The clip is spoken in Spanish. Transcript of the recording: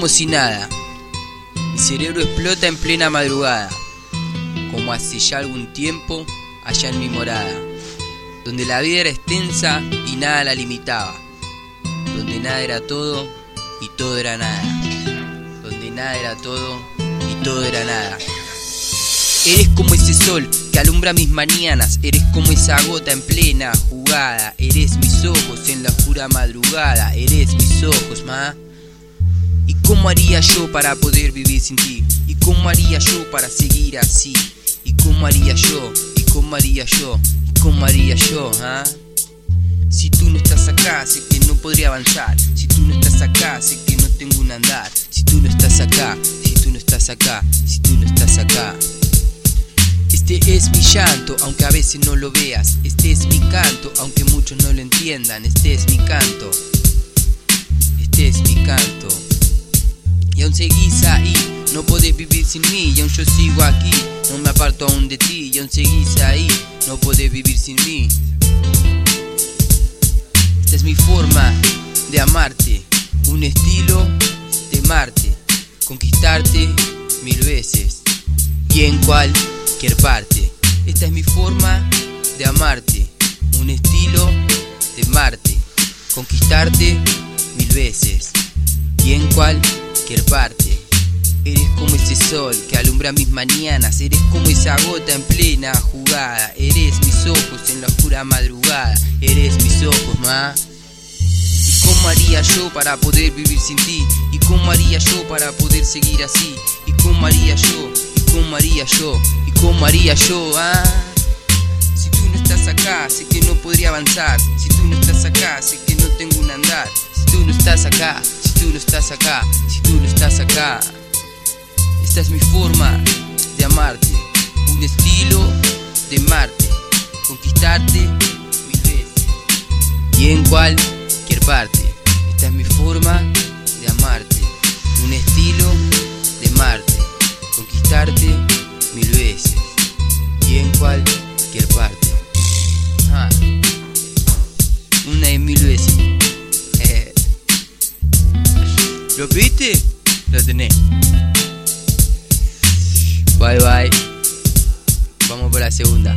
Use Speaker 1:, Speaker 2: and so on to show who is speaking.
Speaker 1: como si nada. Mi cerebro explota en plena madrugada, como hace ya algún tiempo allá en mi morada, donde la vida era extensa y nada la limitaba, donde nada era todo y todo era nada, donde nada era todo y todo era nada. Eres como ese sol que alumbra mis mañanas, eres como esa gota en plena jugada, eres mis ojos en la oscura madrugada, eres mis ojos, ma. ¿Y cómo haría yo para poder vivir sin ti? ¿Y cómo haría yo para seguir así? ¿Y cómo haría yo? ¿Y cómo haría yo? ¿Y cómo haría yo? ¿ah? Si tú no estás acá, sé que no podría avanzar. Si tú no estás acá, sé que no tengo un andar. Si tú no estás acá, si tú no estás acá, si tú no estás acá. Este es mi llanto, aunque a veces no lo veas. Este es mi canto, aunque muchos no lo entiendan. Este es mi canto. Este es mi canto. Y aún seguís ahí, no podés vivir sin mí. Y aún yo sigo aquí, no me aparto aún de ti. Y aún seguís ahí, no podés vivir sin mí. Esta es mi forma de amarte, un estilo de Marte, conquistarte mil veces. Y en cual parte. Esta es mi forma de amarte, un estilo de Marte, conquistarte mil veces y en parte. Eres como ese sol que alumbra mis mañanas, eres como esa gota en plena jugada, eres mis ojos en la oscura madrugada, eres mis ojos, ma. ¿Y cómo haría yo para poder vivir sin ti? ¿Y cómo haría yo para poder seguir así? ¿Y cómo haría yo? ¿Y cómo haría yo? ¿Cómo haría yo, ah? Si tú no estás acá, sé que no podría avanzar. Si tú no estás acá, sé que no tengo un andar. Si tú no estás acá, tú no estás acá, si tú no estás acá. Esta es mi forma de amarte, un estilo de Marte, conquistarte mil veces y en cualquier parte. Esta es mi forma de amarte, ¿Lo viste? Lo tenés. Bye bye. Vamos por la segunda.